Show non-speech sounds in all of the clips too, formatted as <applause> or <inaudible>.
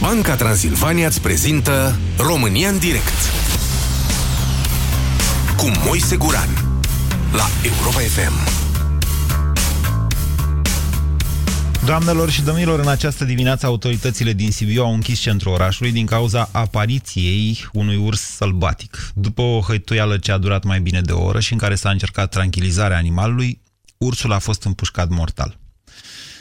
Banca Transilvania îți prezintă România în direct cu Moise Guran la Europa FM. Doamnelor și domnilor, în această dimineață autoritățile din Sibiu au închis centrul orașului din cauza apariției unui urs sălbatic. După o hăituială ce a durat mai bine de o oră și în care s-a încercat tranquilizarea animalului, ursul a fost împușcat mortal.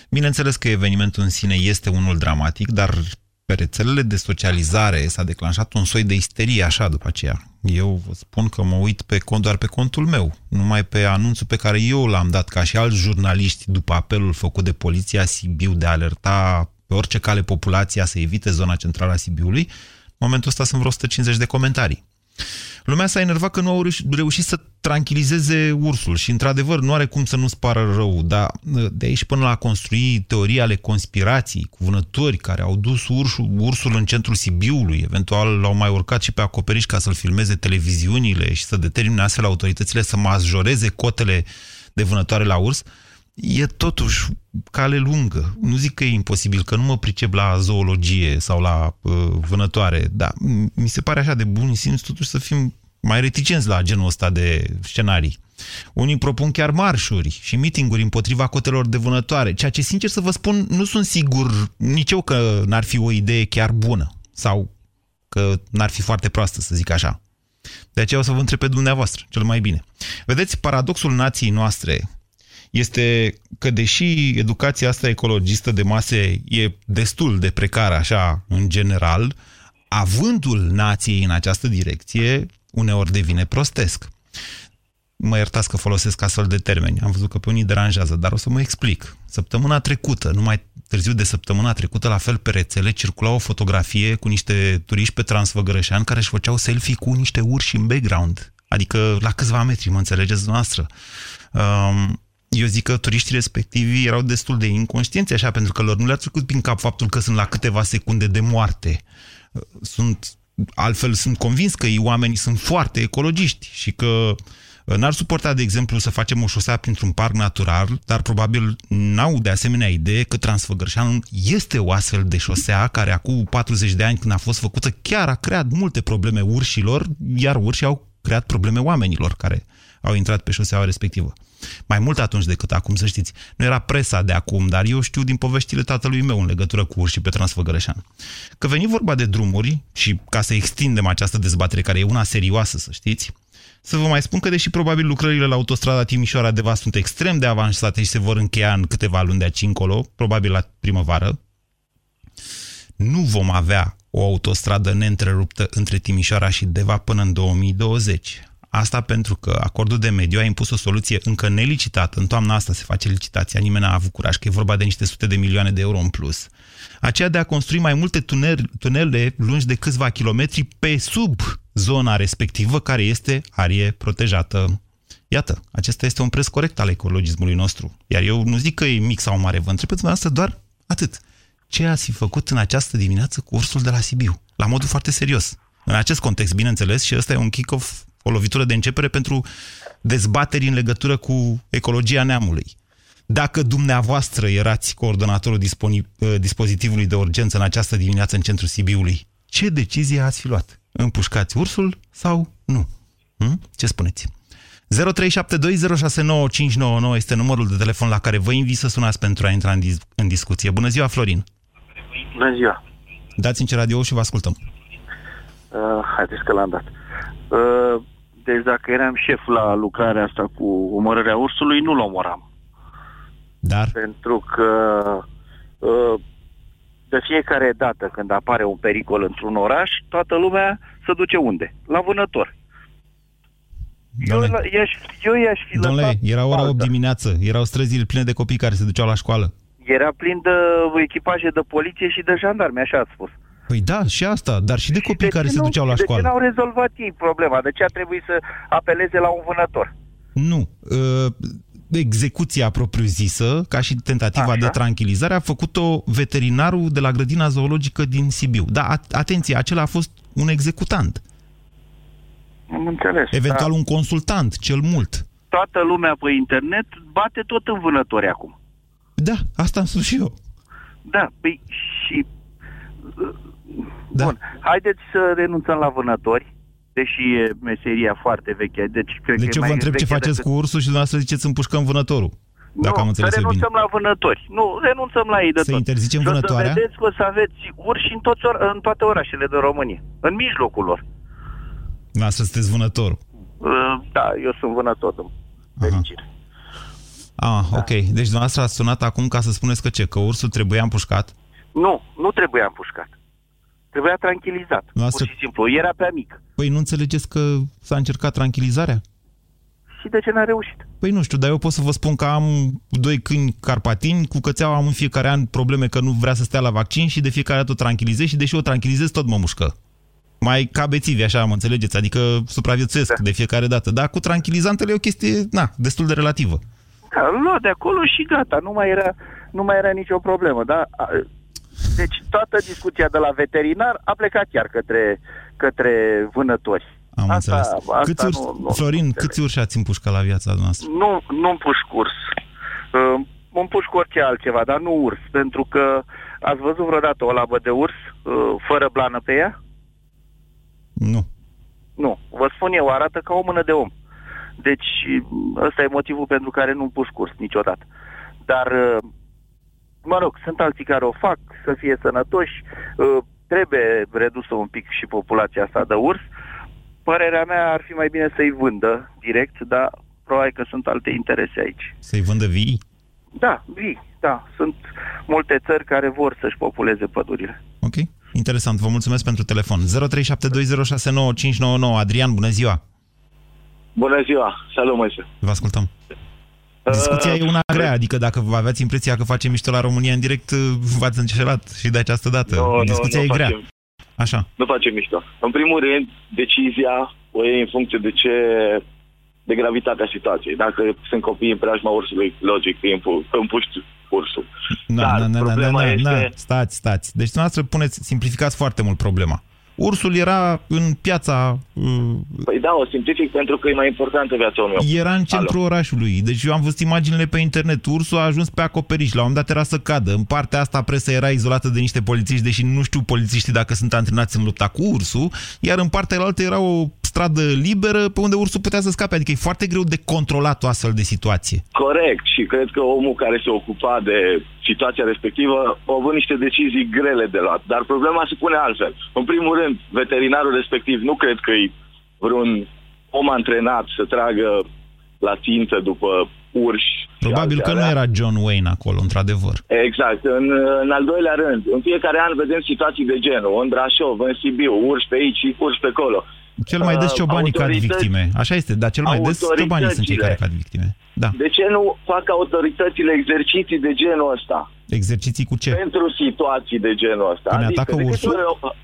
Bineînțeles că evenimentul în sine este unul dramatic, dar pe rețelele de socializare s-a declanșat un soi de isterie așa după aceea. Eu vă spun că mă uit pe cont doar pe contul meu, numai pe anunțul pe care eu l-am dat ca și alți jurnaliști după apelul făcut de poliția Sibiu de a alerta pe orice cale populația să evite zona centrală a Sibiului. În momentul ăsta sunt vreo 150 de comentarii. Lumea s-a enervat că nu au reușit să tranquilizeze ursul și, într-adevăr, nu are cum să nu spară rău, dar ă, de aici până la a construi teorii ale conspirației, cu vânători care au dus ursul, ursul în centrul Sibiului, eventual l-au mai urcat și pe acoperiș ca să-l filmeze televiziunile și să determine astfel autoritățile să majoreze cotele de vânătoare la urs, e totuși cale lungă. Nu zic că e imposibil, că nu mă pricep la zoologie sau la uh, vânătoare, dar mi se pare așa de bun simț totuși să fim mai reticenți la genul ăsta de scenarii. Unii propun chiar marșuri și mitinguri împotriva cotelor de vânătoare, ceea ce, sincer să vă spun, nu sunt sigur nici eu că n-ar fi o idee chiar bună sau că n-ar fi foarte proastă, să zic așa. De aceea o să vă întreb pe dumneavoastră, cel mai bine. Vedeți, paradoxul nației noastre este că deși educația asta ecologistă de mase e destul de precară așa în general, avândul nației în această direcție uneori devine prostesc. Mă iertați că folosesc astfel de termeni. Am văzut că pe unii deranjează, dar o să mă explic. Săptămâna trecută, numai târziu de săptămâna trecută, la fel pe rețele, circula o fotografie cu niște turiști pe Transfăgărășan care își făceau selfie cu niște urși în background. Adică la câțiva metri, mă înțelegeți noastră. Um, eu zic că turiștii respectivi erau destul de inconștienți așa, pentru că lor nu le-a trecut prin cap faptul că sunt la câteva secunde de moarte. Sunt, altfel sunt convins că ei oamenii sunt foarte ecologiști și că n-ar suporta, de exemplu, să facem o șosea printr-un parc natural, dar probabil n-au de asemenea idee că Transfăgărșanul este o astfel de șosea care acum 40 de ani când a fost făcută chiar a creat multe probleme urșilor, iar urșii au creat probleme oamenilor care au intrat pe șoseaua respectivă. Mai mult atunci decât acum, să știți. Nu era presa de acum, dar eu știu din poveștile tatălui meu în legătură cu urși pe Transfăgărășan. Că veni vorba de drumuri și ca să extindem această dezbatere, care e una serioasă, să știți, să vă mai spun că, deși probabil lucrările la autostrada Timișoara-Deva sunt extrem de avansate și se vor încheia în câteva luni de aici încolo, probabil la primăvară, nu vom avea o autostradă neîntreruptă între Timișoara și Deva până în 2020. Asta pentru că acordul de mediu a impus o soluție încă nelicitată. În toamna asta se face licitația, nimeni n-a avut curaj, că e vorba de niște sute de milioane de euro în plus. Aceea de a construi mai multe tunele, tunele lungi de câțiva kilometri pe sub zona respectivă, care este arie protejată. Iată, acesta este un preț corect al ecologismului nostru. Iar eu nu zic că e mic sau mare, vă întreb pe dumneavoastră doar atât. Ce ați fi făcut în această dimineață cu ursul de la Sibiu? La modul foarte serios. În acest context, bineînțeles, și ăsta e un kick-off o lovitură de începere pentru dezbateri în legătură cu ecologia neamului. Dacă dumneavoastră erați coordonatorul ă, dispozitivului de urgență în această dimineață în centrul Sibiului, ce decizie ați fi luat? Împușcați ursul sau nu? Hm? Ce spuneți? 0372069599 este numărul de telefon la care vă invit să sunați pentru a intra în, dis- în discuție. Bună ziua, Florin! Bună ziua! Dați în radio și vă ascultăm. Uh, haideți că l-am dat. Uh, deci dacă eram șef la lucrarea asta cu omorârea ursului, nu-l omoram. Dar? Pentru că uh, de fiecare dată când apare un pericol într-un oraș, toată lumea se duce unde? La vânător. Eu, i-aș, eu i-aș fi Domnule, era ora 8 dimineață, erau străzile pline de copii care se duceau la școală. Era plin de echipaje de poliție și de jandarmi, așa ați spus. Păi da, și asta, dar și de copii de care se duceau la școală. De ce n-au rezolvat ei problema? De ce a trebuit să apeleze la un vânător? Nu. Uh, execuția propriu-zisă, ca și tentativa Așa. de tranquilizare, a făcut-o veterinarul de la grădina zoologică din Sibiu. Da, atenție, acela a fost un executant. Am înțeles. Eventual da. un consultant, cel mult. Toată lumea pe internet bate tot în vânători acum. Da, asta am spus și eu. Da, păi și Da. Bun, haideți să renunțăm la vânători, deși e meseria foarte veche. Deci, cred Deci că e eu vă mai întreb ce veche faceți decât- cu ursul și dumneavoastră ziceți împușcăm vânătorul. Dacă nu, am înțeles să eu bine. renunțăm la vânători. Nu, renunțăm la ei de Să tot. interzicem Și o vânătoarea? să vedeți că o să aveți urși în, toți or- în toate orașele de România. În mijlocul lor. Dumneavoastră sunteți vânătorul. Uh, Da, eu sunt vânător, în fericire. Ah, ok. Deci dumneavoastră ați sunat acum ca să spuneți că ce? Că ursul trebuia împușcat? Nu, nu trebuia împușcat. Trebuia tranquilizat. Noastră- Pur și simplu. Era prea mic. Păi nu înțelegeți că s-a încercat tranquilizarea? Și de ce n-a reușit? Păi nu știu, dar eu pot să vă spun că am doi câini carpatini, cu cățeaua am în fiecare an probleme că nu vrea să stea la vaccin și de fiecare dată o tranquilizez și deși o tranquilizez tot mă mușcă. Mai ca bețivi, așa, mă înțelegeți? Adică supraviețuiesc Da. de fiecare dată. Dar cu tranquilizantele e o chestie, na, destul de relativă. Da, îl lua de acolo și gata. Nu mai era, nu mai era nicio problemă. Da? A, Deci toată discuția de la veterinar a plecat chiar către, către vânători. Am Asta- înțeles. asta câți urși, nu- nu- Florin, nu câți urși ați împușcat la viața noastră? Nu, nu împuș curs. Uh, împușc orice altceva, dar nu urs. Pentru că ați văzut vreodată o labă de urs uh, fără blană pe ea? Nu. Nu. Vă spun eu, arată ca o mână de om. Deci ăsta e motivul pentru care nu împușc curs niciodată. Dar, uh, mă rog, sunt alții care o fac să fie sănătoși. Uh, Trebuie redusă un pic și populația asta de urs. Părerea mea ar fi mai bine să-i vândă direct, dar probabil că sunt alte interese aici. Să-i vândă vii? Da, vii, da. Sunt multe țări care vor să-și populeze pădurile. Ok. Interesant. Vă mulțumesc pentru telefon. 0372069599. Adrian, bună ziua. Bună ziua! Salut, Moise! Vă ascultăm. Discuția Uh, e una grea, adică dacă vă aveați impresia că facem mișto la România în direct, v-ați înșelat și de această dată. Nu, Discuția nu, e nu grea. Facem, Așa. nu facem mișto. În primul rând, decizia o iei în funcție de ce de gravitatea situației. Dacă sunt copii în preajma ursului, logic, îi împu- împuști ursul. Na, Dar na, na, na, na, problema na, na. este- Stați, stați. Deci dumneavoastră puneți, simplificați foarte mult problema. Ursul era în piața... uh, Păi da, o simplific pentru că e mai importantă viața unui om. Era în centrul orașului. Deci eu am văzut imaginile pe internet. Ursul a ajuns pe acoperiș. La un moment dat era să cadă. În partea asta presa era izolată de niște polițiști, deși nu știu polițiștii dacă sunt antrenați în lupta cu ursul. Iar în partea altă era o stradă liberă pe unde ursul putea să scape. Adică e foarte greu de controlat o astfel de situație. Corect și cred că omul care se ocupa de situația respectivă a avut niște decizii grele de luat. Dar problema se pune altfel. În primul rând, veterinarul respectiv nu cred că e vreun om antrenat să tragă la țintă după urși. și Probabil alte că nu alea. era John Wayne acolo, într-adevăr. Exact. În, în al doilea rând, în fiecare an vedem situații de genul. În Brașov, în Sibiu, urși pe aici și urși pe acolo. Cel mai des Uh, ciobanii cad autorități- victime. Așa este, dar cel mai des ciobanii sunt cei care Autoritățile. cad victime. Da. De ce nu fac autoritățile exerciții de genul ăsta? Exerciții cu ce? pentru situații de genul ăsta. Că ne adică, atacă de câte ursul? ori-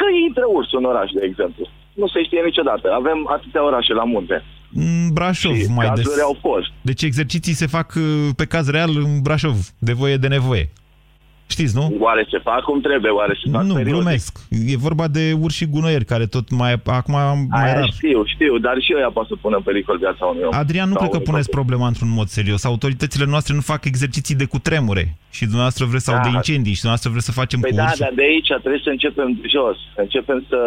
Că intră ursul în oraș, de exemplu. Nu se știe niciodată. Avem atâtea orașe la munte. În Brașov și mai des. cazuri au fost. Deci exerciții se fac uh, pe caz real în Brașov, de voie de nevoie. Știți, nu? Oare se fac cum trebuie? Oare se fac Nu, periodic? glumesc. E vorba de urși și gunoieri, care tot mai, acum mai Aia rar. știu, știu, dar și eu ea pot să pună în pericol viața unui om. Adrian, nu Sau cred că unui puneți copil. problema într-un mod serios. Autoritățile noastre nu fac exerciții de cutremure și dumneavoastră vreți sau Da. de incendii și dumneavotre vreți să facem Păi cu da, ursul. dar de aici trebuie să începem jos. Să începem să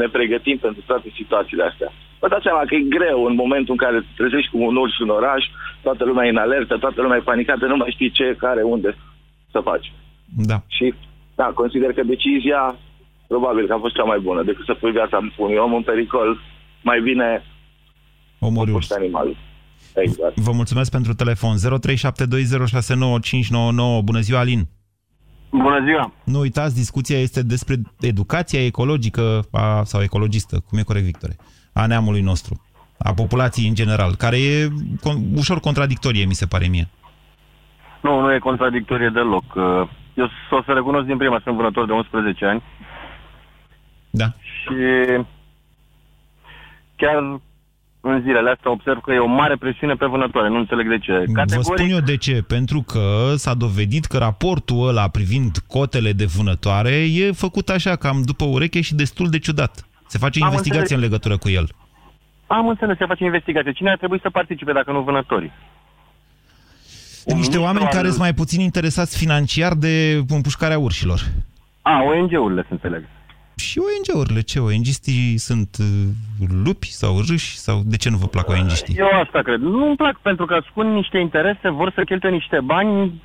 ne pregătim pentru toate situațiile astea. Vă dați seama că e greu în momentul în care te trezești cu un urs în oraș, toată lumea e în alertă, toată lumea e panicată, nu mai știi ce, care, unde să faci. Da. Și da, consider că decizia probabil că a fost cea mai bună decât să pui viața unui om în pericol. Mai bine Omori urs. puși animalul. Exact. Vă mulțumesc pentru telefon. 0372069599. Bună ziua, Alin. Bună ziua! Nu uitați, discuția este despre educația ecologică a, sau ecologistă, cum e corect, Victor, a neamului nostru, a populației în general, care e con- ușor contradictorie, mi se pare mie. Nu, nu e contradictorie deloc. Uh, Eu o să recunosc din prima, sunt vânător de 11 ani Da. și chiar în zilele astea observ că e o mare presiune pe vânătoare, nu înțeleg de ce. Vă spun eu de ce. Pentru că s-a dovedit că raportul ăla privind cotele de vânătoare e făcut așa, cam după ureche și destul de ciudat. Se face Am investigație înțeles. în legătură cu el. Am înțeles, se face investigație. Cine ar trebui să participe dacă nu vânătorii? Un Niște ministru oameni al- care sunt mai puțin interesați financiar de împușcarea urșilor. A, ONG-urile, să înțeleg. Și ONG-urile, ce? ONG-istii sunt uh, lupi sau râși? Sau de ce nu vă plac ONG-istii? Eu asta cred. Nu-mi plac pentru că ascund niște interese, vor să cheltuie niște bani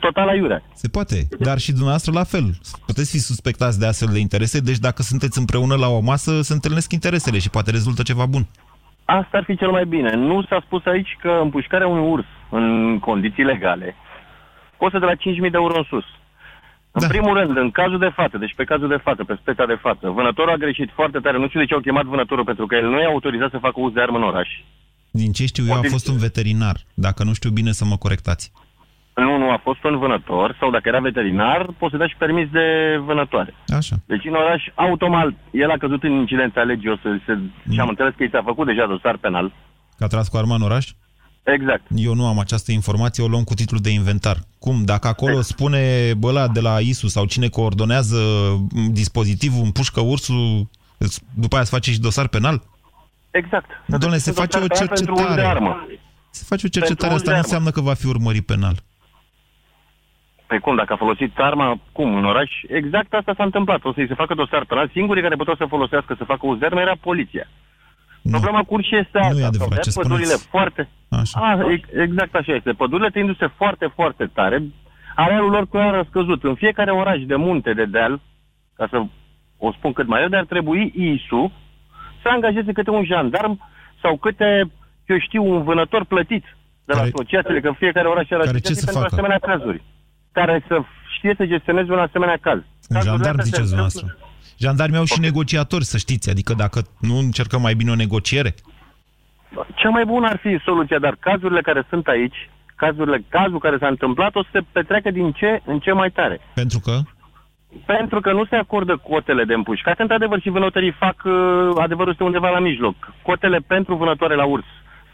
total aiurea. Se poate, dar și dumneavoastră la fel. Puteți fi suspectați de astfel de interese, deci dacă sunteți împreună la o masă, se întâlnesc interesele și poate rezultă ceva bun. Asta ar fi cel mai bine. Nu s-a spus aici că împușcarea unui urs în condiții legale costă de la 5.000 de euro în sus. În Da. primul rând, în cazul de față, deci pe cazul de față, pe speța de față, vânătorul a greșit foarte tare. Nu știu de ce au chemat vânătorul, pentru că el nu e autorizat să facă uz de armă în oraș. Din ce știu eu, a Poate- fost un veterinar. Dacă nu știu bine, să mă corectați. Nu, nu, a fost un vânător sau dacă era veterinar, poseda și permis de vânătoare. Așa. Deci în oraș, automat, el a căzut în incidența legii, o să se... și am înțeles că i s-a făcut deja dosar penal. Că a tras cu arma în oraș? Exact. Eu nu am această informație, o luăm cu titlul de inventar. Cum? Dacă acolo spune băla de la ISU sau cine coordonează m, dispozitivul, împușcă ursul, îți- după aia se face și dosar penal? Exact. Domnule, se Dosar face o penal pentru uz de cercetare. armă. Se face o cercetare, Pentru asta nu armă. înseamnă că va fi urmărit penal. Păi cum, dacă a folosit arma, cum, în oraș? Exact asta s-a întâmplat. O să-i se facă dosar penal. Singurii care puteau să folosească să facă uz de armă era poliția. Nu. Problema cu urși este Nu asta. e adevărat, Sau ce de pădurile spuneți? foarte... Așa. A, e- exact așa este. Pădurile tăindu-se foarte, foarte tare, arealul lor clar a scăzut. În fiecare oraș de munte, de deal, ca să o spun cât mai repede, ar trebui ISU să angajeze câte un jandarm sau câte, eu știu, un vânător plătit de la Care- asociațiile, că fiecare oraș are Care ce asociații să pentru facă? asemenea cazuri. Care să știe să gestioneze un asemenea caz. Un Cazurile jandarm, astea se ziceți întâmplă- dumneavoastră. Jandarmii au și negociatori, să știți. Adică dacă nu încercăm mai bine o negociere, Cea mai bună ar fi soluția, dar cazurile care sunt aici, cazurile, cazul care s-a întâmplat, o să se petreacă din ce în ce mai tare. pentru că Pentru că nu se acordă cotele de împușcat. Într-adevăr, și vânătorii fac, uh, adevărul este undeva la mijloc. Cotele pentru vânătoare la urs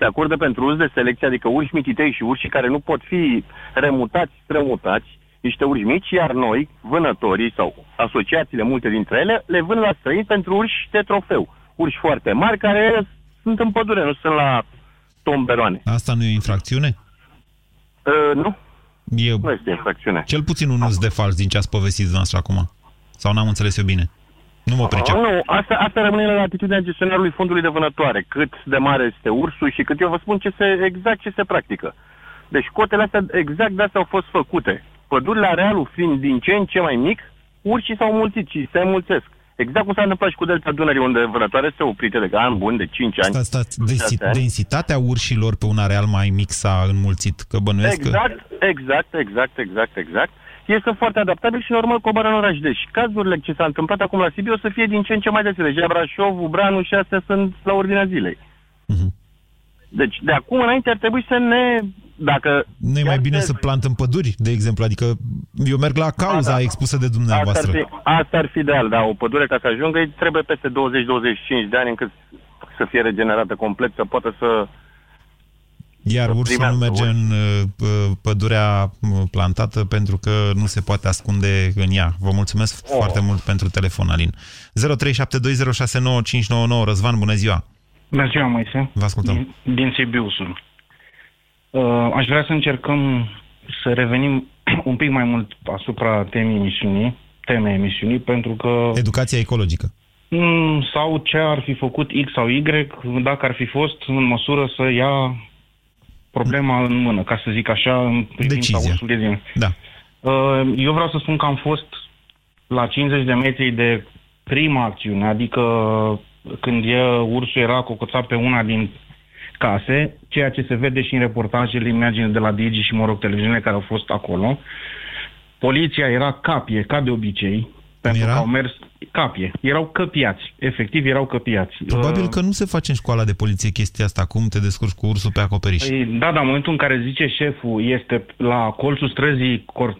se acordă pentru uz de selecție, adică urși mititei și urși care nu pot fi remutați, strămutați, niște urși mici, iar noi, vânătorii sau asociațiile, multe dintre ele, le vând la străini pentru urși de trofeu. Urși foarte mari care sunt în pădure, nu sunt la tomberoane. asta nu e o infracțiune? Uh, nu, E nu este infracțiune. cel puțin un uz de fals din ce ați povestit dumneavoastră acum. Sau n-am înțeles eu bine? Nu mă pricep. Nu, asta, asta rămâne la atitudinea gestionarului fondului de vânătoare. Cât de mare este ursul și cât eu vă spun ce se, exact ce se practică. Deci cotele astea exact de astea au fost făcute. Pădurile arealul fiind din ce în ce mai mic, urșii s-au mulțit și se mulțesc. Exact cum s-a întâmplat și cu Delta Dunării, unde vânătoare se oprite de ani buni, de 5 ani. Stați, stați, densi- șase ani. densitatea urșilor pe un areal mai mic s-a înmulțit, că bănuiesc că... Exact, exact, exact, exact, exact. Ei sunt foarte adaptabili și normal coboară în oraș. Deci cazurile ce s-a întâmplat acum la Sibiu o să fie din ce în ce mai des. Deja Brașov, Branu și astea sunt la ordinea zilei. Mhm. Deci de acum înainte ar trebui să ne... Dacă Nu e mai chiar bine se- să plantăm păduri, de exemplu? Adică eu merg la cauza Da, da. expusă de Asta ar, dumneavoastră. fi, asta ar fi ideal, da. O pădure ca să ajungă îi trebuie peste 20-25 de ani încât să fie regenerată complet, să poată să... Iar să ursul nu primească merge urs. în uh, p- pădurea uh, plantată pentru că nu se poate ascunde în ea. Vă mulțumesc Oh. foarte mult pentru telefon, Alin. 0372069599. Răzvan, bună ziua! Bună ziua, Moise. Vă ascultăm. Din, din Sibiu sunt. Uh, aș vrea să încercăm să revenim <clears throat> un pic mai mult asupra temei emisiunii, temei emisiunii, pentru că Educația ecologică. mm, sau ce ar fi făcut X sau Y dacă ar fi fost în măsură să ia problema în mână, ca să zic așa, în privința Decizia. ursului din... Da. Uh, Eu vreau să spun că am fost la 50 de metri de prima acțiune, adică când e, ursul era cocoțat pe una din case, ceea ce se vede și în reportajele, imagine de la Digi și, mă rog, televiziunile care au fost acolo. Poliția era capie, ca de obicei, pentru era? că au mers capie. Erau căpiați, efectiv erau căpiați. Probabil Uh, că nu se face în școala de poliție chestia asta. Cum te descurci cu ursul pe acoperiș? Păi, da, dar în momentul în care zice șeful este la colțul străzii Cor-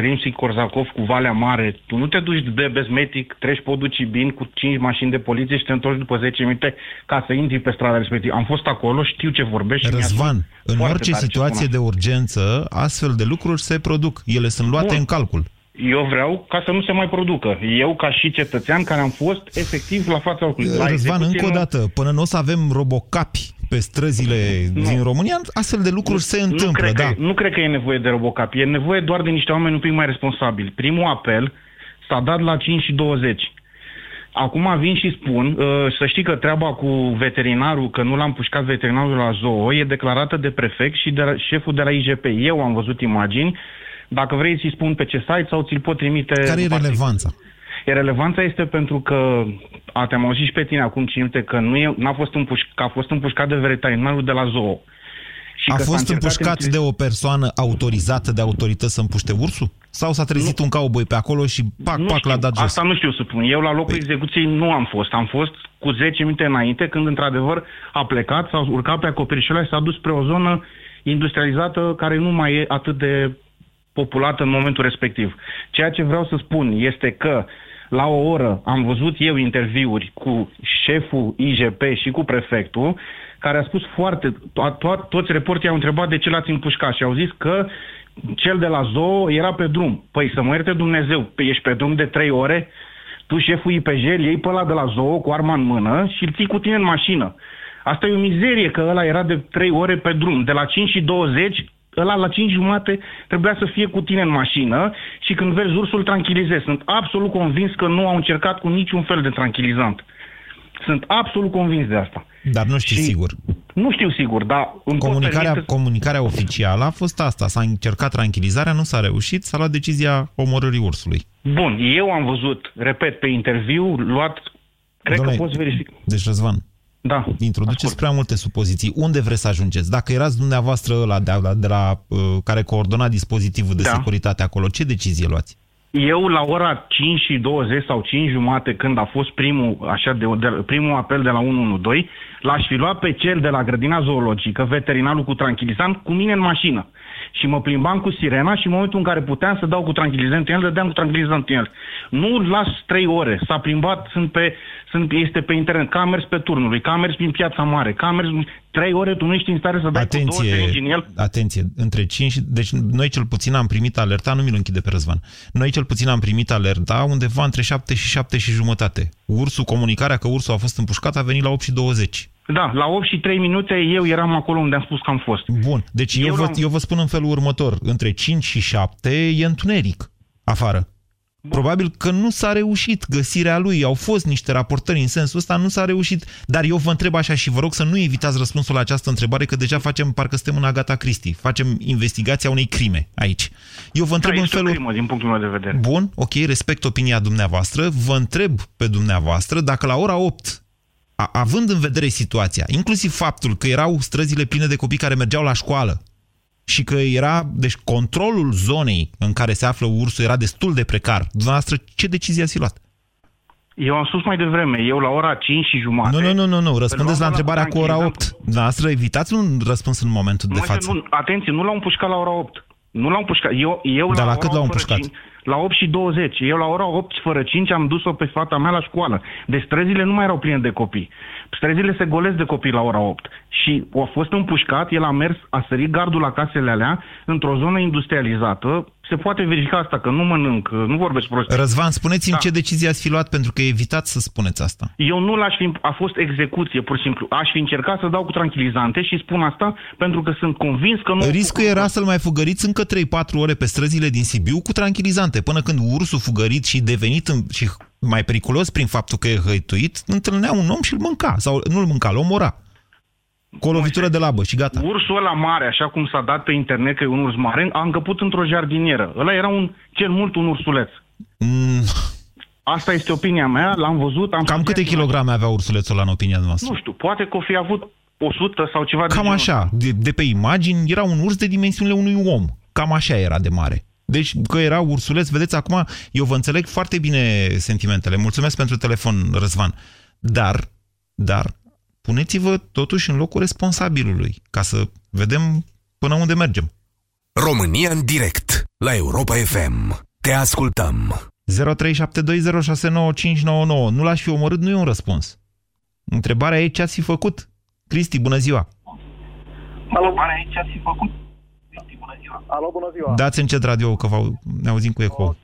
Rimsky Korzakov cu Valea Mare, tu nu te duci de bezmetic, treci podul Cibin cu 5 mașini de poliție și te întorci după 10 minute ca să intri pe strada respectivă. Am fost acolo, știu ce vorbești. și Răzvan, mi-asum în foarte orice tare ce situație spun de urgență, astfel de lucruri se produc. Ele sunt luate Bun. în calcul. Eu vreau ca să nu se mai producă. Eu, ca și cetățean care am fost efectiv la fața locului. La Răzvan, execuție încă o nu- dată, până nu o să avem robocapi pe străzile Nu. din România, astfel de lucruri se întâmplă, nu cred da. Că, nu cred că e nevoie de robocap. E nevoie doar de niște oameni un pic mai responsabili. Primul apel s-a dat la 5 și 20. Acum vin și spun, uh, să știi că treaba cu veterinarul, că nu l-am pușcat veterinarul la zoo, e declarată de prefect și de la, șeful de la IGP. Eu am văzut imagini, dacă vrei ți spun pe ce site sau ți-l pot trimite... Care e relevanța? E relevanța este pentru că, a, te-am auzit și pe tine acum 5 minute, că nu e, n-a fost împuș, că a fost împușcat de veterinarul de la zoo. Și a fost împușcat în... de o persoană autorizată de autorități să împuște ursul? Sau s-a trezit nu. un cowboy pe acolo și pac, nu pac, l-a dat jos? Asta nu știu să spun. Eu la locul păi... execuției nu am fost. Am fost cu 10 minute înainte, când într-adevăr a plecat, s-a urcat pe acoperișul și s-a dus spre o zonă industrializată care nu mai e atât de populată în momentul respectiv. Ceea ce vreau să spun este că la o oră am văzut eu interviuri cu șeful IGP și cu prefectul, care a spus foarte... To- to- toți reportii au întrebat de ce l-ați împușcat și au zis că cel de la zoo era pe drum. Păi să mă ierte Dumnezeu, ești pe drum de trei ore, tu șeful IPJ, iei pe ăla de la zoo cu arma în mână și îl ții cu tine în mașină. Asta e o mizerie că ăla era de 3 ore pe drum. De la 5 și 20 ăla la 5 jumate trebuia să fie cu tine în mașină și când vezi ursul, tranquilizezi. Sunt absolut convins că nu au încercat cu niciun fel de tranquilizant. Sunt absolut convins de asta. Dar nu știi și sigur. Nu știu sigur, dar... Comunicarea, permite... comunicarea oficială a fost asta. S-a încercat tranquilizarea, nu s-a reușit, s-a luat decizia omorârii ursului. Bun, eu am văzut, repet, pe interviu, luat... Cred Doamne, că poți verifica. Deci, Răzvan, da. Introduceți ascult. prea multe supoziții. Unde vreți să ajungeți? Dacă erați dumneavoastră ăla de, la, de la, uh, care coordona dispozitivul de da. securitate acolo, ce decizie luați? Eu la ora 5 și 20 sau 5 jumate, când a fost primul, așa de, de, primul apel de la 112, l-aș fi luat pe cel de la grădina zoologică, veterinarul cu tranquilizant, cu mine în mașină. Și mă plimbam cu sirena și în momentul în care puteam să dau cu tranquilizant în el, dădeam cu tranquilizant în el. Nu las 3 ore. S-a plimbat, sunt pe, sunt, este pe internet, că a mers pe turnului, că a mers prin piața mare, că a mers trei ore, tu nu ești în stare să dai atenție, cu două în el. Atenție, între 5, deci noi cel puțin am primit alerta, nu mi-l închide pe Răzvan, noi cel puțin am primit alerta undeva între 7 și 7 și jumătate. Ursul, comunicarea că ursul a fost împușcat a venit la 8 și 20. Da, la 8 și 3 minute eu eram acolo unde am spus că am fost. Bun, deci eu, eu, vă, eu vă spun în felul următor, între 5 și 7 e întuneric afară. Probabil că nu s-a reușit găsirea lui. Au fost niște raportări în sensul ăsta, nu s-a reușit. Dar eu vă întreb așa și vă rog să nu evitați răspunsul la această întrebare, că deja facem, parcă suntem în Agata Cristi. Facem investigația unei crime aici. Eu vă întreb da, în felul... Crimă, din punctul meu de vedere. Bun, ok, respect opinia dumneavoastră. Vă întreb pe dumneavoastră dacă la ora 8 având în vedere situația, inclusiv faptul că erau străzile pline de copii care mergeau la școală, și că era, deci controlul zonei în care se află ursul era destul de precar. Dumneavoastră, ce decizie ați luat? Eu am spus mai devreme, eu la ora 5 și jumătate... Nu, nu, nu, nu, nu. răspundeți la întrebarea cu ora 8. Dumneavoastră evitați un răspuns în momentul de față. Nu, atenție, nu l-au împușcat la ora 8. Nu l-au împușcat. Eu, eu Dar la, la cât l-au împușcat? 5, la 8 și 20. Eu la ora 8 fără 5 am dus-o pe fata mea la școală. Deci străzile nu mai erau pline de copii. Străzile se golesc de copii la ora 8. Și a fost împușcat, el a mers, a sărit gardul la casele alea, într-o zonă industrializată, se poate verifica asta, că nu mănânc, nu vorbesc prost. Răzvan, spuneți-mi da. ce decizie ați fi luat, pentru că evitați să spuneți asta. Eu nu l-aș fi, a fost execuție, pur și simplu. Aș fi încercat să dau cu tranquilizante și spun asta pentru că sunt convins că nu... Riscul era să-l mai fugăriți încă 3-4 ore pe străzile din Sibiu cu tranquilizante, până când ursul fugărit și devenit în, și mai periculos prin faptul că e hăituit, întâlnea un om și îl mânca, sau nu-l mânca, îl omora. Cu o lovitură de labă și gata. Ursul ăla mare, așa cum s-a dat pe internet că e un urs mare, a încăput într-o jardinieră. Ăla era un, cel mult un ursuleț. Mm. Asta este opinia mea, l-am văzut. Am Cam câte kilograme avea ursulețul ăla în opinia noastră? Nu știu, poate că o fi avut 100 sau ceva Cam de așa, de, de pe imagini era un urs de dimensiunile unui om. Cam așa era de mare. Deci că era ursuleț, vedeți, acum eu vă înțeleg foarte bine sentimentele. Mulțumesc pentru telefon, Răzvan. Dar, dar, puneți-vă totuși în locul responsabilului, ca să vedem până unde mergem. România în direct, la Europa FM. Te ascultăm. 0372069599. Nu l-aș fi omorât, nu e un răspuns. Întrebarea e ce ați fi făcut? Cristi, bună ziua! Alo, ce ați fi făcut? Alo, bună ziua! Dați încet radio, că ne auzim cu eco.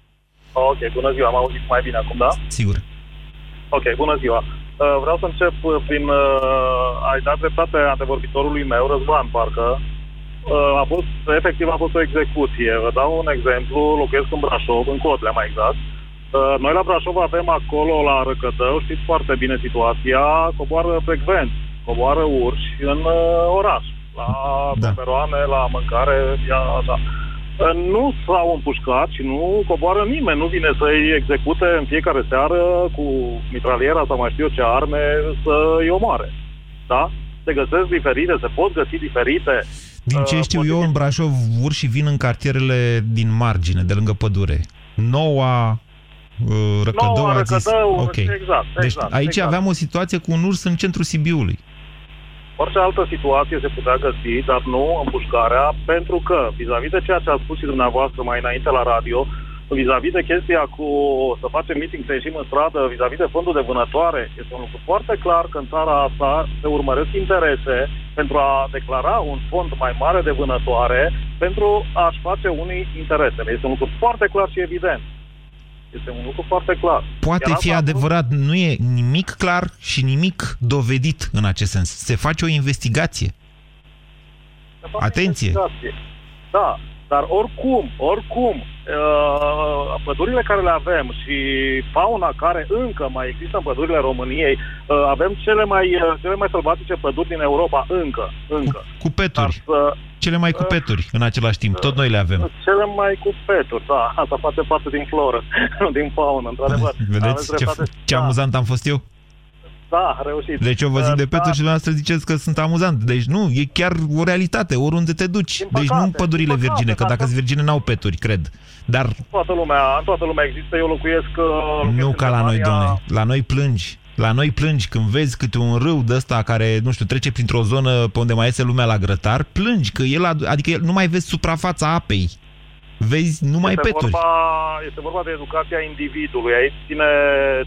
Ok, bună ziua, am auzit mai bine acum, da? Sigur. Ok, bună ziua. Uh, vreau să încep uh, prin uh, a-i da dreptate antevorbitorului meu, Răzvan, parcă. A fost, efectiv a fost o execuție. Vă dau un exemplu, locuiesc în Brașov, în Cotlea mai exact. Uh, Noi la Brașov avem acolo, la Răcătău, știți foarte bine situația, coboară frecvent, coboară urși în uh, oraș, la Da. da. peroane, la mâncare, ia, așa. Uh, Nu s-au împușcat și nu coboară nimeni, nu vine să-i execute în fiecare seară cu mitraliera sau mai știu eu ce arme să-i omoare. Da? Se găsesc diferite, se pot găsi diferite. Din ce Uh, știu eu, potrivit- în Brașov, urșii vin în cartierele din margine, de lângă pădure. Noua, uh, Răcădău, Noua, ați zis. Răcădău, Ok. exact, Deci exact, aici exact. aveam o situație cu un urs în centrul Sibiului. Orice altă situație se putea găsi, dar nu împușcarea, pentru că, vis-a-vis de ceea ce a spus și dumneavoastră mai înainte la radio, vis-a-vis de chestia cu să facem meeting, să ieșim în stradă, vis-a-vis de fondul de vânătoare, este un lucru foarte clar că în țara asta se urmăresc interese pentru a declara un fond mai mare de vânătoare pentru a-și face unii interesele. Este un lucru foarte clar și evident. Este un lucru foarte clar. Poate Iar fi asta a fost- adevărat, nu e nimic clar și nimic dovedit în acest sens. Se face o investigație. Se face Atenție! investigație. Da, dar oricum, oricum, uh, pădurile care le avem și fauna care încă mai există în pădurile României, uh, avem cele mai, uh, cele mai sălbatice păduri din Europa, încă, încă. Cu, cu peturi. Dar să, Cele mai cu peturi în același timp. Tot noi le avem. cele mai cu peturi, da, <laughs> asta face parte din floră, nu <laughs> din faună, într-adevăr. Vedeți Aveți ce, dreptate. ce da, amuzant am fost eu? Da, a reușit. Deci eu vă zic Uh, de peturi da, și dumneavoastră ziceți că sunt amuzant. Deci nu, e chiar o realitate, oriunde te duci. Din Deci nu păcate, în pădurile din păcate, virgine, că dar dacă nu- sunt virgine n-au peturi, cred. Dar Toată lumea, în toată lumea există, eu locuiesc... uh, locuiesc nu în ca la noi, Germania. domnule. La noi plângi. La noi plângi când vezi câte un râu de ăsta care, nu știu, trece printr-o zonă pe unde mai iese lumea la grătar, plângi, că el, adu- adică nu mai vezi suprafața apei. Vezi numai este peturi. Vorba, este vorba de educația individului. Aici ține,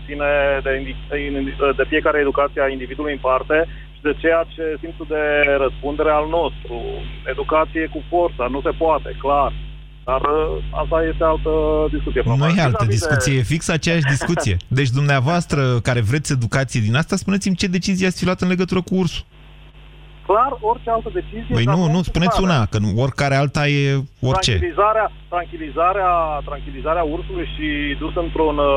ține de, indi- de fiecare educație a individului în parte și de ceea ce simțul de răspundere al nostru. Educație cu forța, nu se poate, clar. Dar uh, asta este altă discuție. Nu probabil. e altă Vis-a-vis de- discuție, e fix aceeași discuție. Deci dumneavoastră care vreți educație din asta, spuneți-mi ce decizie ați fi luat în legătură cu ursul. Clar, orice altă decizie... Păi dar nu, nu, spuneți necesară. una, că nu- oricare alta e orice. Tranquilizarea, tranquilizarea, tranquilizarea ursului și dus într-un uh,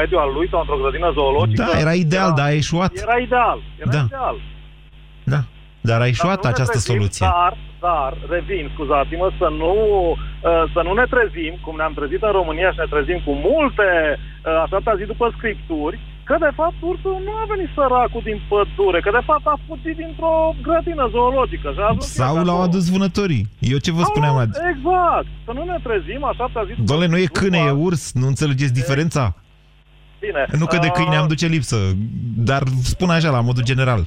mediu al lui sau într-o grădină zoologică. Da, era ideal, dar a eșuat. Era ideal, era Da. ideal. Da, dar a Dar ieșuat să nu ne această trezim, soluție. Dar, dar, revin, scuzați-mă, să nu, uh, să nu ne trezim, cum ne-am trezit în România și ne trezim cu multe, uh, așa te zi după scripturi, că de fapt ursul nu a venit săracul din pădure, că de fapt a fugit dintr-o grădină zoologică. Și a ajuns Sau el l-au acolo. adus vânătorii. Eu ce vă Sau spuneam? nu, la- Exact, să nu ne trezim, așa te zi Doamne, nu e câine, e după- urs, nu înțelegeți diferența? Bine. Nu că de câine uh, am duce lipsă, dar spun așa, la modul general.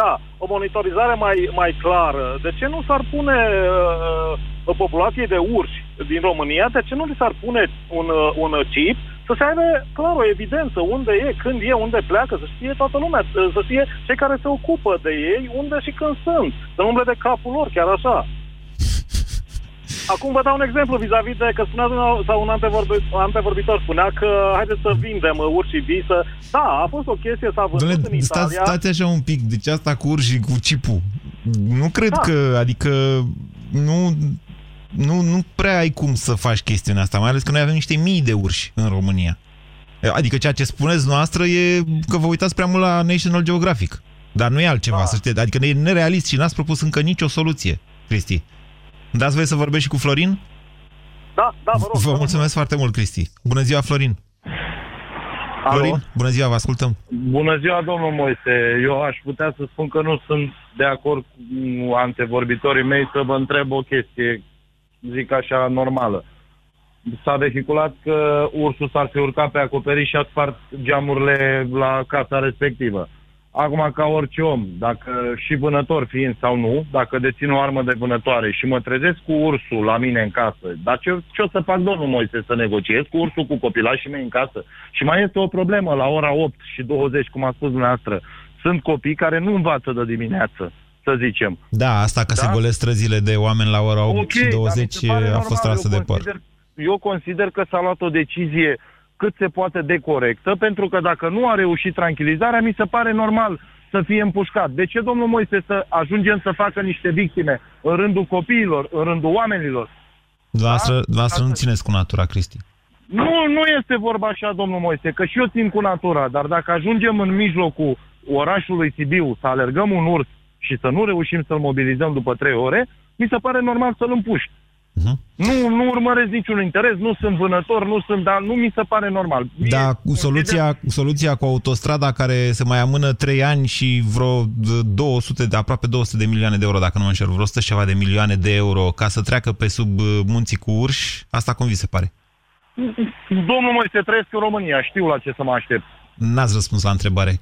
Da, o monitorizare mai, mai clară. De ce nu s-ar pune uh, populației de urși din România, de ce nu li s-ar pune un, uh, un chip să se aibă clar o evidență unde e, când e, unde pleacă, să știe toată lumea, uh, să știe cei care se ocupă de ei, unde și când sunt, să nu umble de capul lor, chiar așa. Acum vă dau un exemplu vis-a-vis de că spunea dumneavoastră- sau un antevorbitor, antevorbitor spunea că haideți să vindem uh, urșii vii să... Da, a fost o chestie, s-a văzut Doamne, în stați, Italia. stați așa un pic, deci asta cu urși și cu cipul. Nu cred Da. că, adică, nu, nu, nu prea ai cum să faci chestiunea asta, mai ales că noi avem niște mii de urși în România. Adică ceea ce spuneți noastră e că vă uitați prea mult la National Geographic. Dar nu e altceva, Da. să știți. Adică e nerealist și n-ați propus încă nicio soluție, Cristi. Dați voi să vorbești și cu Florin? Da, da, vă rog. Vă mulțumesc foarte mult, Cristi. Bună ziua, Florin. Alo? Florin, bună ziua, vă ascultăm. Bună ziua, domnul Moise. Eu aș putea să spun că nu sunt de acord cu antevorbitorii mei să vă întreb o chestie, zic așa, normală. S-a vehiculat că ursul s-ar fi urcat pe acoperiș și a spart geamurile la casa respectivă. Acum, ca orice om, dacă și vânător fiind sau nu, dacă dețin o armă de vânătoare și mă trezesc cu ursul la mine în casă, dar ce, ce o să fac, domnul Moise, să negociez cu ursul cu copilașii mei în casă? Și mai este o problemă, la ora 8 și 20, cum a spus dumneavoastră, sunt copii care nu învață de dimineață, să zicem. Da, asta că Da? se golesc străzile de oameni la ora 8 Ok, și dar 20 mi se pare a normal. fost trasă Eu de păr. consider- Eu consider că s-a luat o decizie cât se poate de corectă, pentru că dacă nu a reușit tranquilizarea, mi se pare normal să fie împușcat. De ce, domnul Moise, să ajungem să facă niște victime în rândul copiilor, în rândul oamenilor? Dumneavoastră, Da? dumneavoastră nu Asta- țineți cu natura, Cristi. Nu, nu este vorba așa, domnul Moise, că și eu țin cu natura, dar dacă ajungem în mijlocul orașului Sibiu să alergăm un urs și să nu reușim să-l mobilizăm după trei ore, mi se pare normal să-l împuști. Uh-huh. Nu, nu urmăresc niciun interes, nu sunt vânător, nu sunt, dar nu mi se pare normal. Da, cu soluția, cu soluția cu autostrada care se mai amână 3 ani și vreo 200, de aproape 200 de milioane de euro, dacă nu mă înșel, vreo 100 ceva de milioane de euro ca să treacă pe sub uh, munții cu urși, asta cum vi se pare? Domnul Moise, trăiesc în România, știu la ce să mă aștept. N-ați răspuns la întrebare.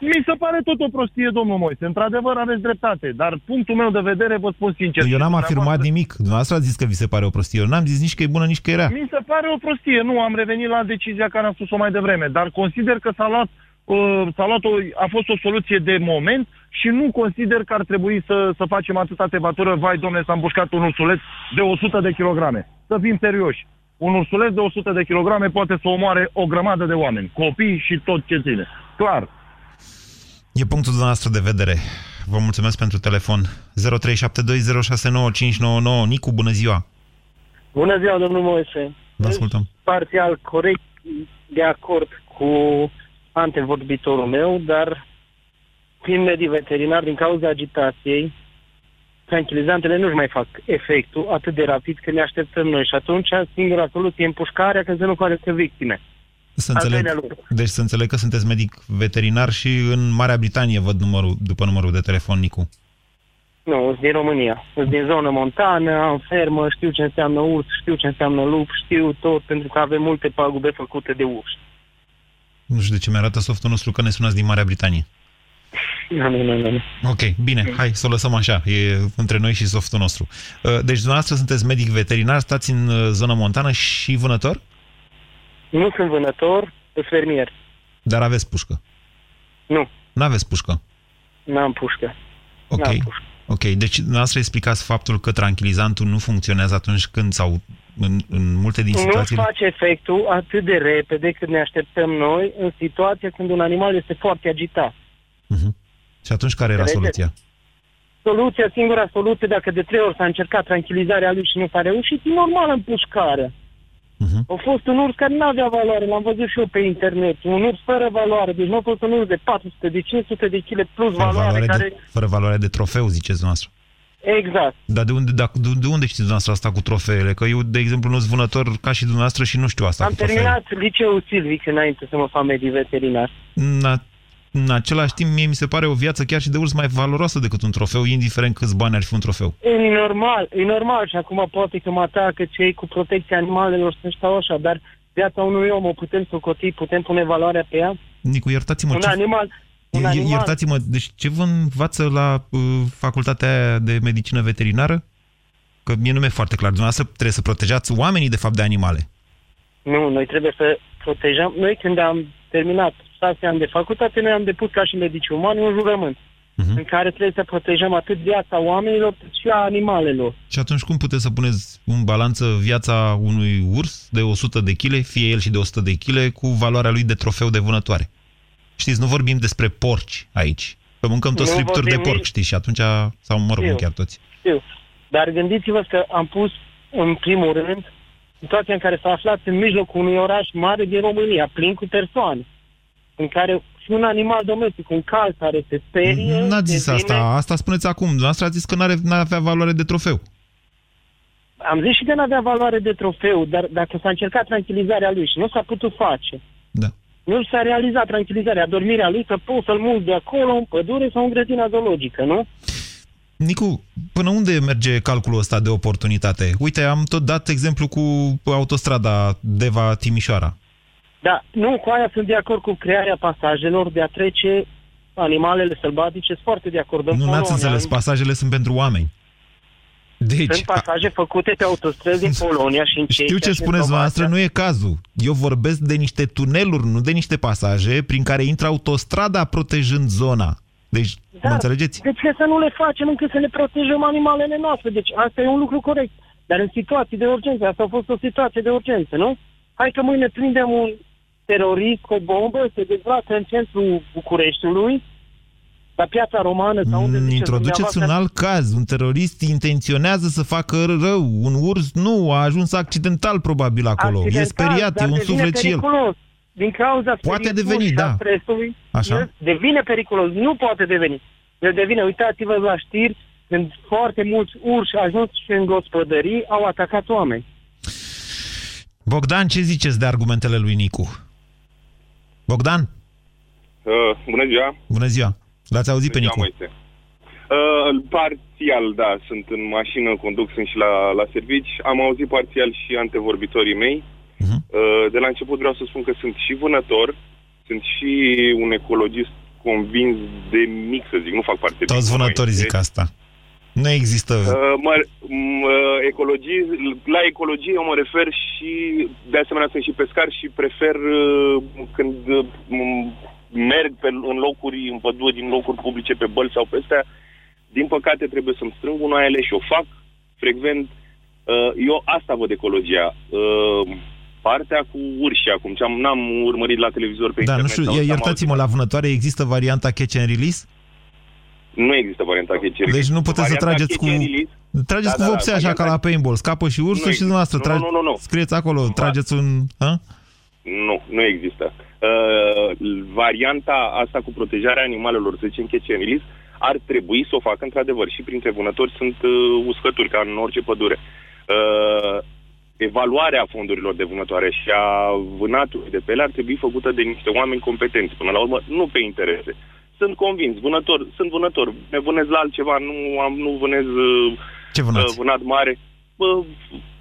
Mi se pare tot o prostie, domnul Moise. Într-adevăr, aveți dreptate, dar punctul meu de vedere, vă spun sincer... Eu n-am afirmat nimic. Dumneavoastră a zis că vi se pare o prostie. Eu n-am zis nici că e bună, nici că era. Mi se pare o prostie. Nu, am revenit la decizia care am spus-o mai devreme, dar consider că s-a luat, uh, s-a luat o, a fost o soluție de moment și nu consider că ar trebui să, să facem atâta tevatură. Vai, domnule, s-a împușcat un ursuleț de 100 de kilograme. Să fim serioși. Un ursuleț de 100 de kilograme poate să omoare o grămadă de oameni, copii și tot ce ține. Clar, E punctul dumneavoastră de vedere. Vă mulțumesc pentru telefon. 0372069599. Nicu, bună ziua! Bună ziua, domnul Moise. Vă ascultăm. Parțial corect, de acord cu antevorbitorul meu, dar prin medii veterinar, din cauza agitației, tranquilizantele nu-și mai fac efectul atât de rapid că ne așteptăm noi și atunci singura soluție e împușcarea că să nu facă victime. Să înțeleg, deci să înțeleg că sunteți medic veterinar și în Marea Britanie văd numărul, după numărul de telefon, Nicu. Nu, sunt din România. Sunt din zonă montană, am fermă, știu ce înseamnă urs, știu ce înseamnă lup, știu tot, pentru că avem multe pagube făcute de urs. Nu știu de ce mi-arată softul nostru că ne sunați din Marea Britanie. Nu, nu, nu, nu. Ok, bine, hai să o lăsăm așa. E între noi și softul nostru. Uh, deci, dumneavoastră sunteți medic veterinar, stați în uh, zonă montană și vânător? Nu sunt vânător, sunt fermier. Dar aveți pușcă? Nu. N-aveți pușcă? N-am pușcă. Ok. N-am pușcă. Ok, deci dumneavoastră explicați faptul că tranquilizantul nu funcționează atunci când sau în, în multe din situații... Nu face efectul atât de repede cât ne așteptăm noi în situația când un animal este foarte agitat. Uh-huh. Și atunci care era Vedeți? soluția? Soluția, singura soluție, dacă de trei ori s-a încercat tranquilizarea lui și nu s-a reușit, e normal împușcarea. Uh-huh. A fost un urs care nu avea valoare, l-am văzut și eu pe internet. Un urs fără valoare, deci nu a fost un urs de 400, de 500 de kg plus fără valoare. valoare care... de, fără valoare de trofeu, ziceți dumneavoastră. Exact. Dar de unde, de, de unde știți dumneavoastră asta cu trofeele? Că eu, de exemplu, nu sunt vânător ca și dumneavoastră și nu știu asta Am cu terminat liceul Silvic înainte să mă fac medii veterinar. Na, în același timp, mie mi se pare o viață chiar și de urs mai valoroasă decât un trofeu, indiferent câți bani ar fi un trofeu. E normal, e normal și acum poate că mă atacă cei cu protecția animalelor să stau așa, dar viața unui om o putem socoti, putem pune valoarea pe ea? Nicu, iertați-mă. Un ce... animal, un animal... Iertați-mă, deci ce vă învață la uh, facultatea de medicină veterinară? Că mie nu mi-e foarte clar. Dumneavoastră trebuie să protejați oamenii, de fapt, de animale. Nu, noi trebuie să protejăm. Noi când am terminat șase ani de facultate, noi am depus ca și medici umani un jurământ uh-huh. în care trebuie să protejăm atât viața oamenilor cât și a animalelor. Și atunci cum puteți să puneți în balanță viața unui urs de 100 de kg, fie el și de 100 de kg, cu valoarea lui de trofeu de vânătoare? Știți, nu vorbim despre porci aici. Că mâncăm toți fripturi de porc, știți, și atunci, sau mă rog, nu chiar toți. Știu. Dar gândiți-vă că am pus, în primul rând, situația în care s-a aflat în mijlocul unui oraș mare din România, plin cu persoane în care și un animal domestic, un cal care se sperie... N-ați zis asta, asta spuneți acum. Dumneavoastră a zis că n-ar avea valoare de trofeu. Am zis și că n-avea valoare de trofeu, dar dacă s-a încercat tranquilizarea lui și nu s-a putut face, da. nu s-a realizat tranquilizarea, dormirea lui, să poți să-l mulți de acolo, în pădure sau în grădina zoologică, nu? Nicu, până unde merge calculul ăsta de oportunitate? Uite, am tot dat exemplu cu autostrada Deva-Timișoara. Da, nu, cu aia sunt de acord cu crearea pasajelor, de a trece animalele sălbatice, sunt foarte de acord. Nu n-ați înțeles, pasajele sunt pentru oameni. Deci, sunt pasaje făcute pe autostrăzi din <laughs> Polonia și în Știu ce spuneți noastră, nu e cazul. Eu vorbesc de niște tuneluri, nu de niște pasaje prin care intră autostrada protejând zona. Deci, Dar, mă înțelegeți? De ce să nu le facem încât să ne protejăm animalele noastre? Deci asta e un lucru corect. Dar în situații de urgență, asta a fost o situație de urgență, nu? Hai că mâine prindem un terorist cu o bombă, se dezbracă în centrul Bucureștiului la piața romană sau unde Mm, ziceți Introduceți un dumneavoastră. alt caz. Un terorist intenționează să facă rău. Un urs nu, a ajuns accidental probabil acolo. Accidental, e speriat, e dar un devine suflet și el. periculos. Din cauza Poate spiritului deveni, și da. a stresului, Așa. el devine periculos. Nu poate deveni. El devine, uitați-vă la știri, când foarte mulți urși ajuns și în gospodării au atacat oameni. Bogdan, ce ziceți de argumentele lui Nicu? Bogdan, Uh, bună ziua! bună ziua. L-ați auzit pe Bună Nicu? ziua, Moise. Uh, parțial, da, sunt în mașină, conduc, sunt și la, la servici. Am auzit parțial și antevorbitorii mei. Mhm. Uh, de la început vreau să spun că sunt și vânător, sunt și un ecologist convins de mic, să zic, nu fac parte din Toți vânătorii zic asta. Nu există... Uh, mă, m, uh, ecologii, la ecologie eu mă refer și, de asemenea, sunt și pescar și prefer uh, când uh, m, merg pe, în locuri, în păduri, în locuri publice, pe băl sau pe astea, din păcate trebuie să-mi strâng gunoaiele și o fac frecvent. Uh, eu asta văd ecologia. Uh, partea cu urși acum, ce am, n-am urmărit la televizor pe Da, nu internet. știu, sau ce am iertați-mă, la vănătoare există varianta catch and release? Auzit. Nu există varianta catch and Deci release. nu puteți să Varianta trageți cu... catch and release, Trageți Da, cu da, da, vopsea așa ca varianta- la paintball. Scapă și ursul Nu și dumneavoastră. există. Tra... Nu, nu, nu, nu. Scrieți acolo, Va- trageți un... A? Nu, nu există. Uh, varianta asta cu protejarea animalelor, să zicem catch and release, ar trebui să o facă într-adevăr. Și printre vânători sunt uh, uscături, ca în orice pădure. Uh, evaluarea fondurilor de vânătoare și a vânatului de pele ar trebui făcută de niște oameni competenți. Până la urmă, nu pe interese. Sunt convins, vânător, sunt vânător, ne vânez la altceva, nu, am, nu vânez uh, Ce vânați? uh, vânat mare. Bă,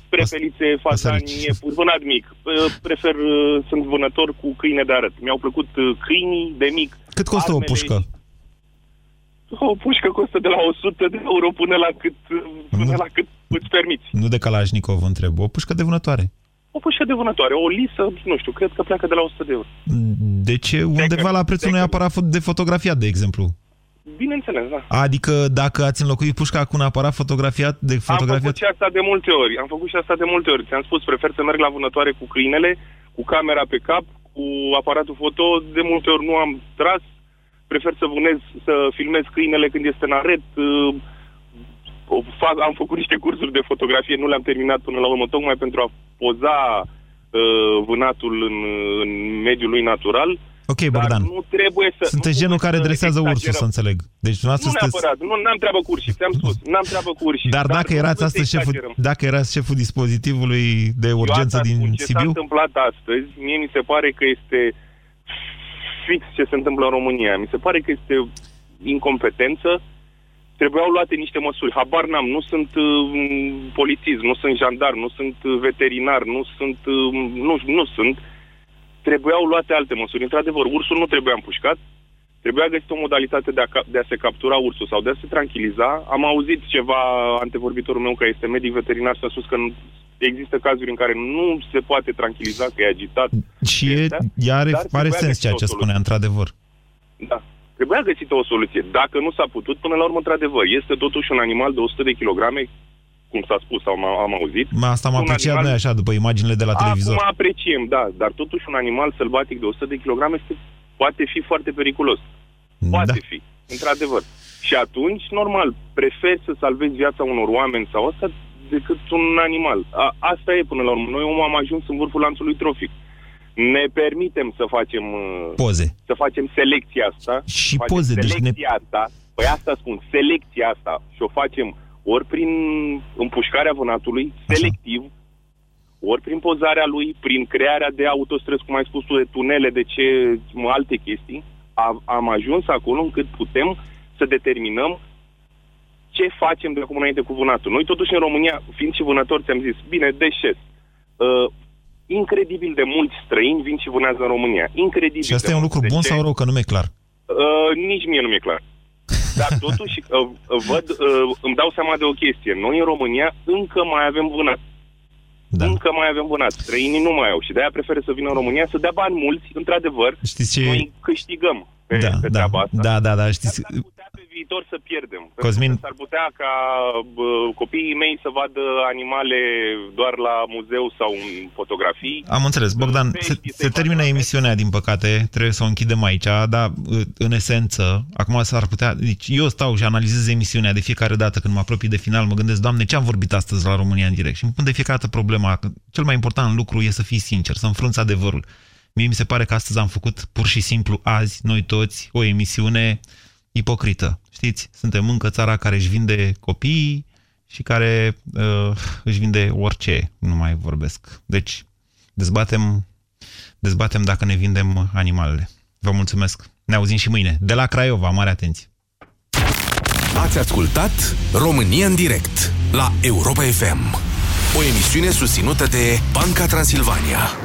prefelițe, fazani, păsărici. iepuri, vânat mic. Uh, Prefer, uh, sunt vânător cu câine de arăt. Mi-au plăcut uh, câinii de mic. Cât costă o armele pușcă? O pușcă costă de la 100 de euro până la cât, până Nu. la cât îți permiți. Nu de Kalashnikov, întreb. O pușcă de vânătoare. O pușcă de vânătoare, o lisă, nu știu, cred că pleacă de la 100 de euro. De ce? Undeva la prețul unui aparat fo- de fotografiat, de exemplu. Bineînțeles, da. Adică dacă ați înlocuit pușca cu un aparat fotografiat de Am fotografiat... făcut și asta de multe ori. Am făcut și asta de multe ori. Ți-am spus, prefer să merg la vânătoare cu câinele, cu camera pe cap, cu aparatul foto. De multe ori nu am tras. Prefer să vânez, să filmez câinele când este în aret. Uh, o fac, am făcut niște cursuri de fotografie, nu le-am terminat până la urmă, tocmai pentru a poza uh, vânatul în, în mediul lui natural. Ok, Dar Bogdan. nu trebuie să... Sunteți nu genul trebuie care să dresează ursul, exagerăm. să înțeleg. Deci Nu dumneavoastră sunteți... neapărat, nu am treabă cu urși, ți-am spus, n-am treabă cu urși. Dar dacă nu erați trebuie să astăzi șeful, exagerăm. dacă erați șeful dispozitivului de Eu urgență asta din spun, ce s-a Sibiu, întâmplat astăzi, mie mi se pare că este fix ce se întâmplă în România. Mi se pare că este incompetență. Trebuiau luate niște măsuri. Habar n-am, nu sunt uh, polițist, nu sunt jandar, nu sunt uh, veterinar, nu sunt... Uh, nu, nu sunt. Trebuiau luate alte măsuri. Într-adevăr, ursul nu trebuia împușcat. Trebuia găsit o modalitate de a, ca- de a se captura ursul sau de a se tranquiliza. Am auzit ceva, antevorbitorul meu, care este medic veterinar, și a spus că nu- există cazuri în care nu se poate tranquiliza, că e agitat. și e, Este, ea are, dar are trebuia sens găsit ceea o ce soluție. spunea, într-adevăr. Da. Trebuia găsită o soluție. Dacă nu s-a putut, până la urmă, într-adevăr, este totuși un animal de 100 de kilograme, cum s-a spus sau am, am auzit. Ma, Asta am Un apreciat animal- noi așa, după imaginile de la televizor. Acum apreciem, da, dar totuși un animal sălbatic de 100 de kilograme este, poate fi foarte periculos. Poate Da. fi, într-adevăr. Și atunci, normal, prefer să salvezi viața unor oameni sau asta decât un animal. A, asta e până la urmă. Noi omul am ajuns în vârful lanțului trofic. Ne permitem să facem uh, Poze. să facem selecția asta. Și să facem poze, deci ne- selecția asta. Păi asta spun, selecția asta și o facem ori prin împușcarea vânatului, selectiv, ori prin pozarea lui, prin crearea de autostrăzi, cum ai spus tu, de tunele, de ce alte chestii, am, am ajuns acolo încât putem să determinăm ce facem de acum înainte cu vânatul. Noi totuși în România, fiind și vânători, ți-am zis, bine, deșes. Uh, incredibil de mulți străini vin și vânează în România. Incredibil Și asta de e un mulți. lucru De bun ce? sau rău, că nu mi-e clar. Uh, nici mie nu mi-e clar. Dar <laughs> totuși uh, uh, văd, uh, îmi dau seama de o chestie. Noi în România încă mai avem vânat. Da. Încă mai avem vânat. Străinii nu mai au și de-aia preferă să vină în România să dea bani mulți, într-adevăr. Știți ce... Noi câștigăm pe, da, pe da, treaba asta. da, da, da, știți... Dar s-ar putea pe viitor viitor să pierdem. Cosmin... Pentru că S-ar putea ca bă, copiii mei să vadă animale doar la muzeu sau în fotografii. Am înțeles. Bogdan, se, se termină emisiunea, din păcate. Trebuie să o închidem aici, dar în esență, acum s-ar putea... Deci eu stau și analizez emisiunea de fiecare dată când mă apropii de final, mă gândesc, Doamne, ce am vorbit astăzi la România în direct? Și îmi pun de fiecare dată problema. Cel mai important lucru e să fii sincer, să înfrunți adevărul. Mie mi se pare că astăzi am făcut pur și simplu azi, noi toți, o emisiune ipocrită. Știți, suntem încă țara care își vinde copiii și care uh, își vinde orice, nu mai vorbesc. Deci, dezbatem, dezbatem dacă ne vindem animalele. Vă mulțumesc. Ne auzim și mâine. De la Craiova, mare atenție. Ați ascultat România în direct la Europa FM. O emisiune susținută de Banca Transilvania.